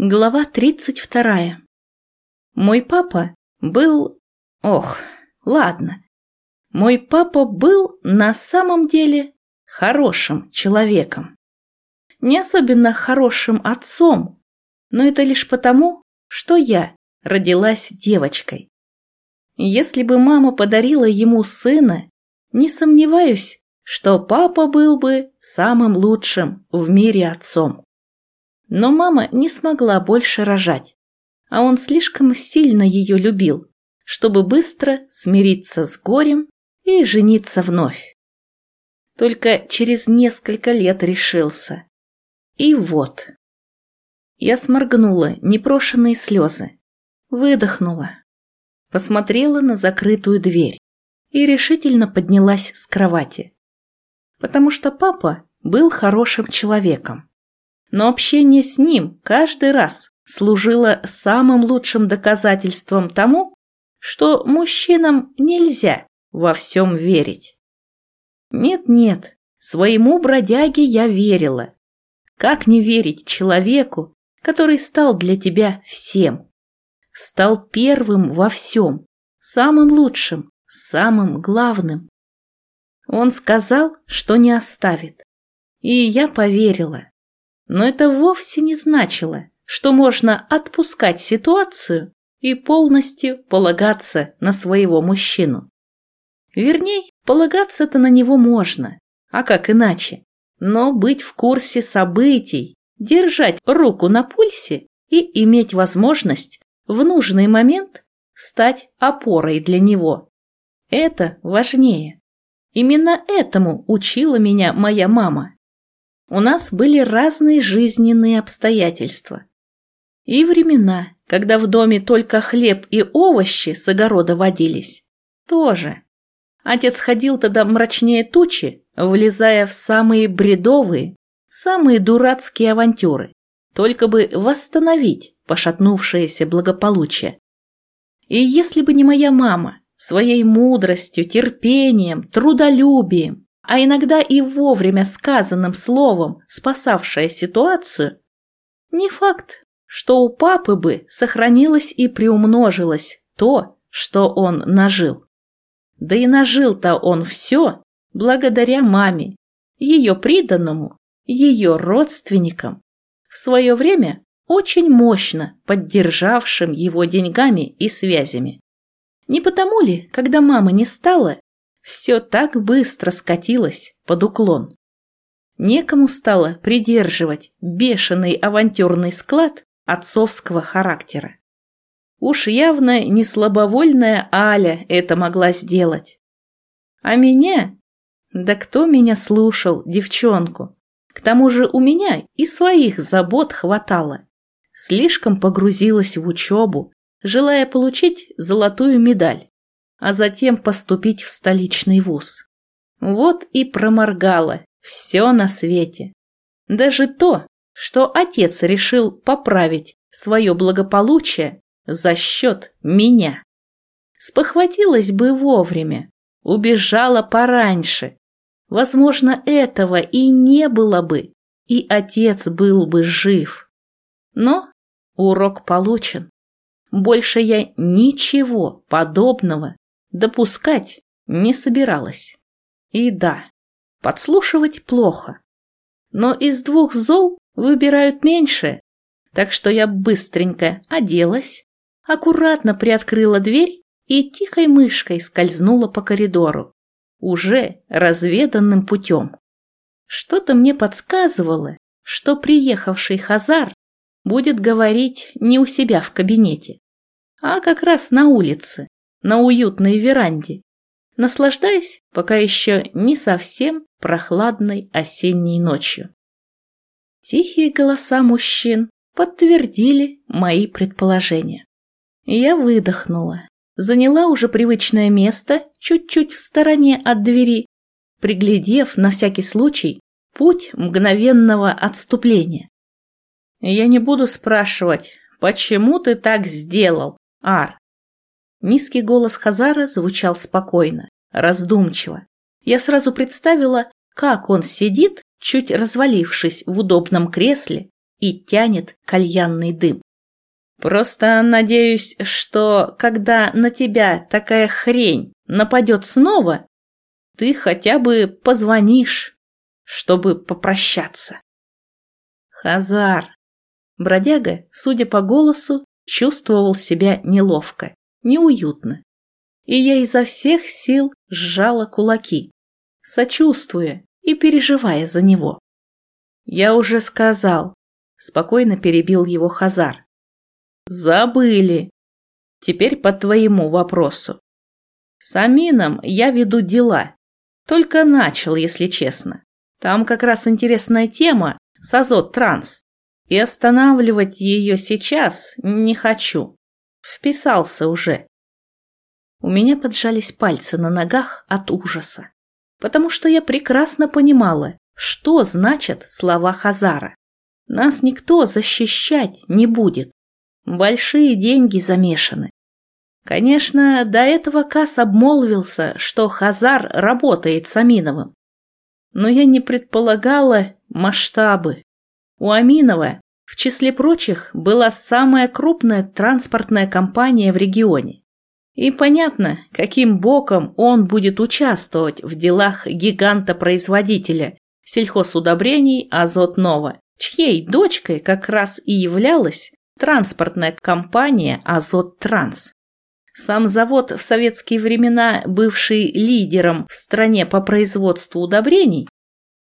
Глава 32. Мой папа был... Ох, ладно. Мой папа был на самом деле хорошим человеком. Не особенно хорошим отцом, но это лишь потому, что я родилась девочкой. Если бы мама подарила ему сына, не сомневаюсь, что папа был бы самым лучшим в мире отцом. Но мама не смогла больше рожать, а он слишком сильно ее любил, чтобы быстро смириться с горем и жениться вновь. Только через несколько лет решился. И вот. Я сморгнула непрошенные слезы, выдохнула, посмотрела на закрытую дверь и решительно поднялась с кровати. Потому что папа был хорошим человеком но общение с ним каждый раз служило самым лучшим доказательством тому, что мужчинам нельзя во всем верить. Нет-нет, своему бродяге я верила. Как не верить человеку, который стал для тебя всем? Стал первым во всем, самым лучшим, самым главным. Он сказал, что не оставит. И я поверила. Но это вовсе не значило, что можно отпускать ситуацию и полностью полагаться на своего мужчину. Верней, полагаться-то на него можно, а как иначе? Но быть в курсе событий, держать руку на пульсе и иметь возможность в нужный момент стать опорой для него. Это важнее. Именно этому учила меня моя мама. У нас были разные жизненные обстоятельства. И времена, когда в доме только хлеб и овощи с огорода водились, тоже. Отец ходил тогда мрачнее тучи, влезая в самые бредовые, самые дурацкие авантюры, только бы восстановить пошатнувшееся благополучие. И если бы не моя мама, своей мудростью, терпением, трудолюбием, а иногда и вовремя сказанным словом спасавшая ситуацию, не факт, что у папы бы сохранилось и приумножилось то, что он нажил. Да и нажил-то он все благодаря маме, ее приданному, ее родственникам, в свое время очень мощно поддержавшим его деньгами и связями. Не потому ли, когда мамы не стало, все так быстро скатилось под уклон. Некому стало придерживать бешеный авантюрный склад отцовского характера. Уж явно не слабовольная Аля это могла сделать. А меня? Да кто меня слушал, девчонку? К тому же у меня и своих забот хватало. Слишком погрузилась в учебу, желая получить золотую медаль а затем поступить в столичный вуз. Вот и проморгала все на свете. Даже то, что отец решил поправить свое благополучие за счет меня. Спохватилась бы вовремя, убежала пораньше. Возможно, этого и не было бы, и отец был бы жив. Но урок получен. Больше я ничего подобного допускать не собиралась. И да, подслушивать плохо. Но из двух зол выбирают меньше, так что я быстренько оделась, аккуратно приоткрыла дверь и тихой мышкой скользнула по коридору, уже разведанным путем. Что-то мне подсказывало, что приехавший Хазар будет говорить не у себя в кабинете, а как раз на улице, на уютной веранде, наслаждаясь пока еще не совсем прохладной осенней ночью. Тихие голоса мужчин подтвердили мои предположения. Я выдохнула, заняла уже привычное место чуть-чуть в стороне от двери, приглядев на всякий случай путь мгновенного отступления. Я не буду спрашивать, почему ты так сделал, Ар. Низкий голос Хазара звучал спокойно, раздумчиво. Я сразу представила, как он сидит, чуть развалившись в удобном кресле, и тянет кальянный дым. Просто надеюсь, что когда на тебя такая хрень нападет снова, ты хотя бы позвонишь, чтобы попрощаться. Хазар. Бродяга, судя по голосу, чувствовал себя неловко, неуютно. И я изо всех сил сжала кулаки, сочувствуя и переживая за него. Я уже сказал, спокойно перебил его Хазар. Забыли. Теперь по твоему вопросу. С Амином я веду дела. Только начал, если честно. Там как раз интересная тема с Азот Транс. И останавливать ее сейчас не хочу. Вписался уже. У меня поджались пальцы на ногах от ужаса. Потому что я прекрасно понимала, что значат слова Хазара. Нас никто защищать не будет. Большие деньги замешаны. Конечно, до этого Кас обмолвился, что Хазар работает с Аминовым. Но я не предполагала масштабы. У Аминова, в числе прочих, была самая крупная транспортная компания в регионе. И понятно, каким боком он будет участвовать в делах гиганта-производителя сельхозудобрений Азот Нова, чьей дочкой как раз и являлась транспортная компания «Азот Транс». Сам завод в советские времена, бывший лидером в стране по производству удобрений,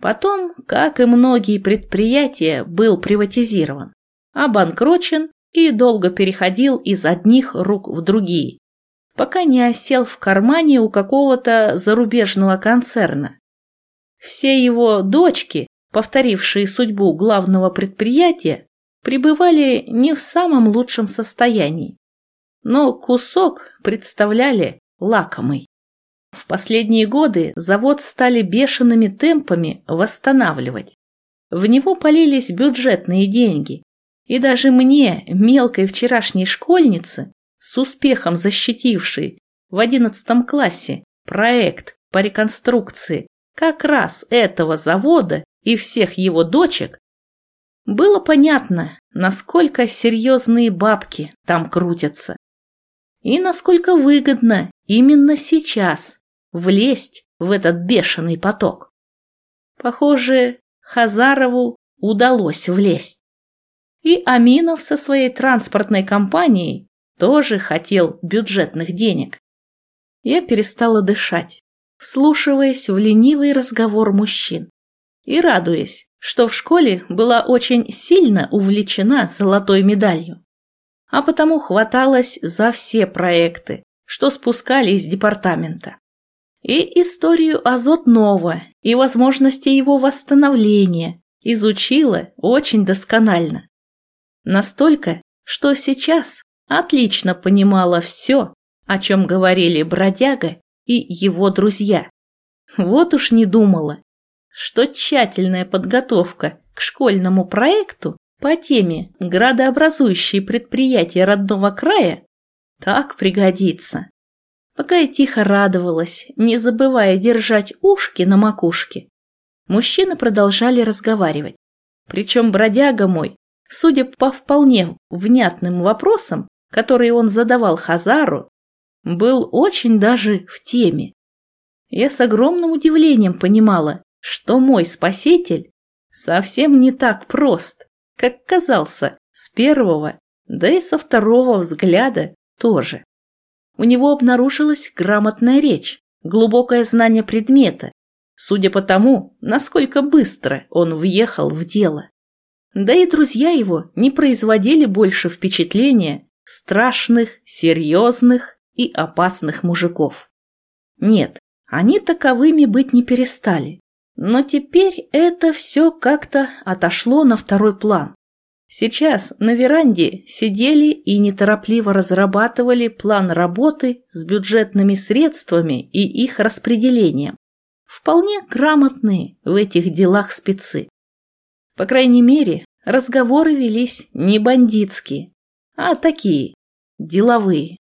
потом, как и многие предприятия, был приватизирован, обанкрочен и долго переходил из одних рук в другие, пока не осел в кармане у какого-то зарубежного концерна. Все его дочки, повторившие судьбу главного предприятия, пребывали не в самом лучшем состоянии, но кусок представляли лакомый. В последние годы завод стали бешеными темпами восстанавливать. В него полились бюджетные деньги, и даже мне, мелкой вчерашней школьнице, с успехом защитившей в одиннадцатом классе проект по реконструкции как раз этого завода и всех его дочек, было понятно, насколько серьезные бабки там крутятся. И насколько выгодно именно сейчас влезть в этот бешеный поток. Похоже, Хазарову удалось влезть. И Аминов со своей транспортной компанией тоже хотел бюджетных денег. Я перестала дышать, вслушиваясь в ленивый разговор мужчин и радуясь, что в школе была очень сильно увлечена золотой медалью, а потому хваталась за все проекты, что спускали из департамента. И историю Азот Нова и возможности его восстановления изучила очень досконально. Настолько, что сейчас отлично понимала все, о чем говорили бродяга и его друзья. Вот уж не думала, что тщательная подготовка к школьному проекту по теме «Градообразующие предприятия родного края» так пригодится. Пока я тихо радовалась, не забывая держать ушки на макушке, мужчины продолжали разговаривать. Причем бродяга мой, судя по вполне внятным вопросам, которые он задавал Хазару, был очень даже в теме. Я с огромным удивлением понимала, что мой спаситель совсем не так прост, как казался с первого, да и со второго взгляда тоже. У него обнаружилась грамотная речь, глубокое знание предмета, судя по тому, насколько быстро он въехал в дело. Да и друзья его не производили больше впечатления страшных, серьезных и опасных мужиков. Нет, они таковыми быть не перестали. Но теперь это все как-то отошло на второй план. Сейчас на веранде сидели и неторопливо разрабатывали план работы с бюджетными средствами и их распределением. Вполне грамотные в этих делах спецы. По крайней мере, разговоры велись не бандитские, а такие, деловые.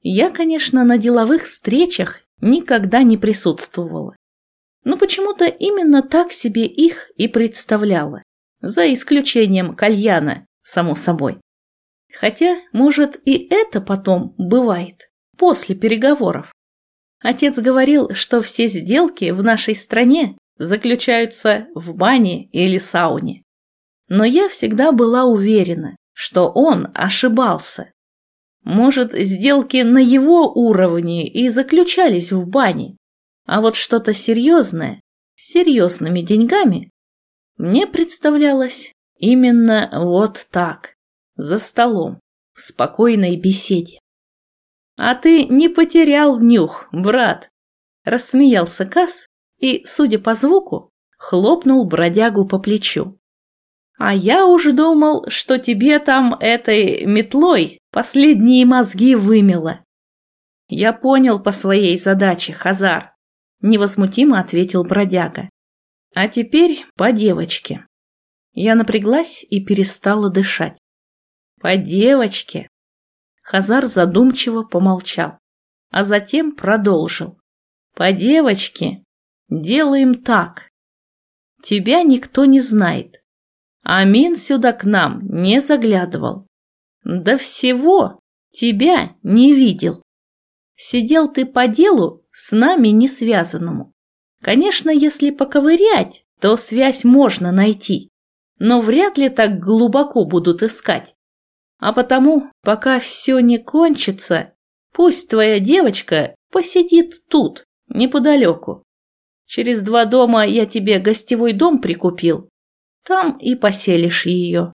Я, конечно, на деловых встречах никогда не присутствовала но почему-то именно так себе их и представляла. За исключением кальяна, само собой. Хотя, может, и это потом бывает, после переговоров. Отец говорил, что все сделки в нашей стране заключаются в бане или сауне. Но я всегда была уверена, что он ошибался. Может, сделки на его уровне и заключались в бане, а вот что-то серьезное, с серьезными деньгами, мне представлялось именно вот так, за столом, в спокойной беседе. «А ты не потерял нюх, брат!» Рассмеялся Кас и, судя по звуку, хлопнул бродягу по плечу. А я уж думал, что тебе там этой метлой последние мозги вымело. Я понял по своей задаче, Хазар, невозмутимо ответил бродяга. А теперь по девочке. Я напряглась и перестала дышать. По девочке. Хазар задумчиво помолчал, а затем продолжил. По девочке делаем так. Тебя никто не знает. Амин сюда к нам не заглядывал. Да всего тебя не видел. Сидел ты по делу с нами не связанному. Конечно, если поковырять, то связь можно найти, но вряд ли так глубоко будут искать. А потому, пока все не кончится, пусть твоя девочка посидит тут, неподалеку. Через два дома я тебе гостевой дом прикупил, там и поселишь ее.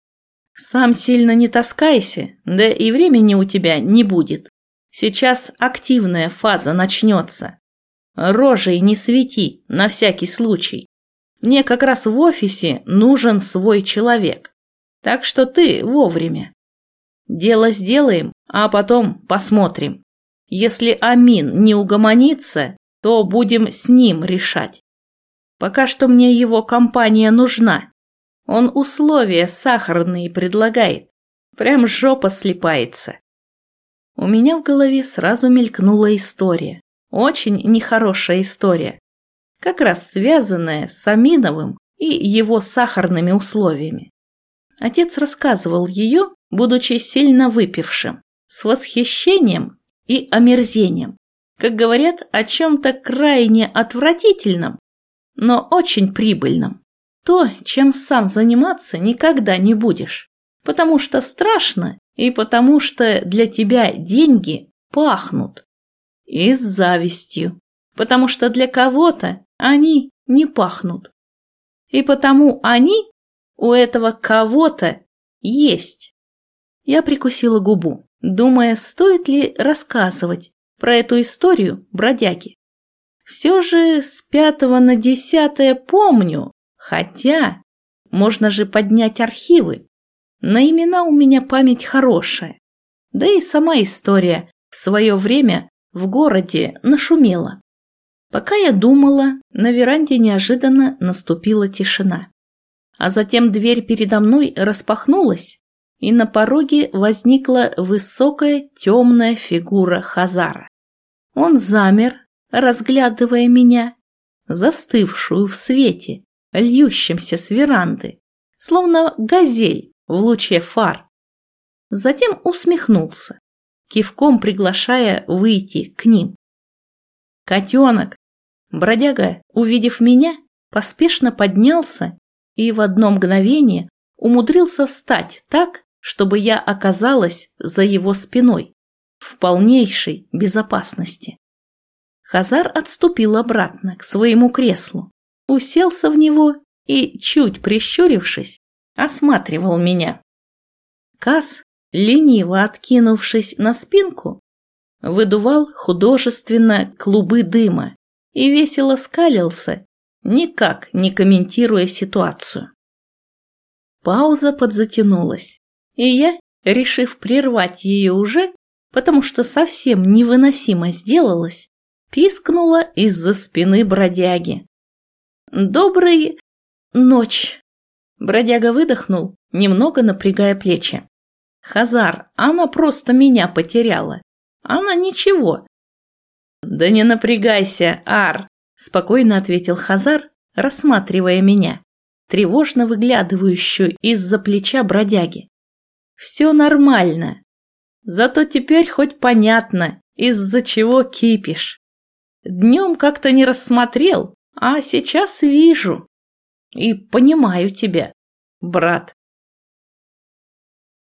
Сам сильно не таскайся, да и времени у тебя не будет. Сейчас активная фаза начнется. Рожей не свети, на всякий случай. Мне как раз в офисе нужен свой человек. Так что ты вовремя. Дело сделаем, а потом посмотрим. Если Амин не угомонится, то будем с ним решать. Пока что мне его компания нужна. Он условия сахарные предлагает. Прям жопа слипается. У меня в голове сразу мелькнула история. Очень нехорошая история. Как раз связанная с Аминовым и его сахарными условиями. Отец рассказывал ее, будучи сильно выпившим, с восхищением и омерзением. Как говорят, о чем-то крайне отвратительном, но очень прибыльном. То, чем сам заниматься никогда не будешь. Потому что страшно и потому что для тебя деньги пахнут. И с завистью. Потому что для кого-то они не пахнут. И потому они у этого кого-то есть. Я прикусила губу, думая, стоит ли рассказывать про эту историю бродяги. Все же с пятого на десятое помню, Хотя, можно же поднять архивы. На имена у меня память хорошая. Да и сама история в свое время в городе нашумела. Пока я думала, на веранде неожиданно наступила тишина. А затем дверь передо мной распахнулась, и на пороге возникла высокая темная фигура Хазара. Он замер, разглядывая меня, застывшую в свете, льющимся с веранды, словно газель в луче фар. Затем усмехнулся, кивком приглашая выйти к ним. «Котенок!» Бродяга, увидев меня, поспешно поднялся и в одно мгновение умудрился встать так, чтобы я оказалась за его спиной, в полнейшей безопасности. Хазар отступил обратно к своему креслу, уселся в него и, чуть прищурившись, осматривал меня. Кас, лениво откинувшись на спинку, выдувал художественно клубы дыма и весело скалился, никак не комментируя ситуацию. Пауза подзатянулась, и я, решив прервать ее уже, потому что совсем невыносимо сделалось, пискнула из-за спины бродяги. «Доброй ночь!» Бродяга выдохнул, немного напрягая плечи. «Хазар, она просто меня потеряла. Она ничего». «Да не напрягайся, Ар!» – спокойно ответил Хазар, рассматривая меня. тревожно выглядывающую из-за плеча бродяги. «Все нормально. Зато теперь хоть понятно, из-за чего кипишь. Днем как-то не рассмотрел, а сейчас вижу. И понимаю тебя, брат.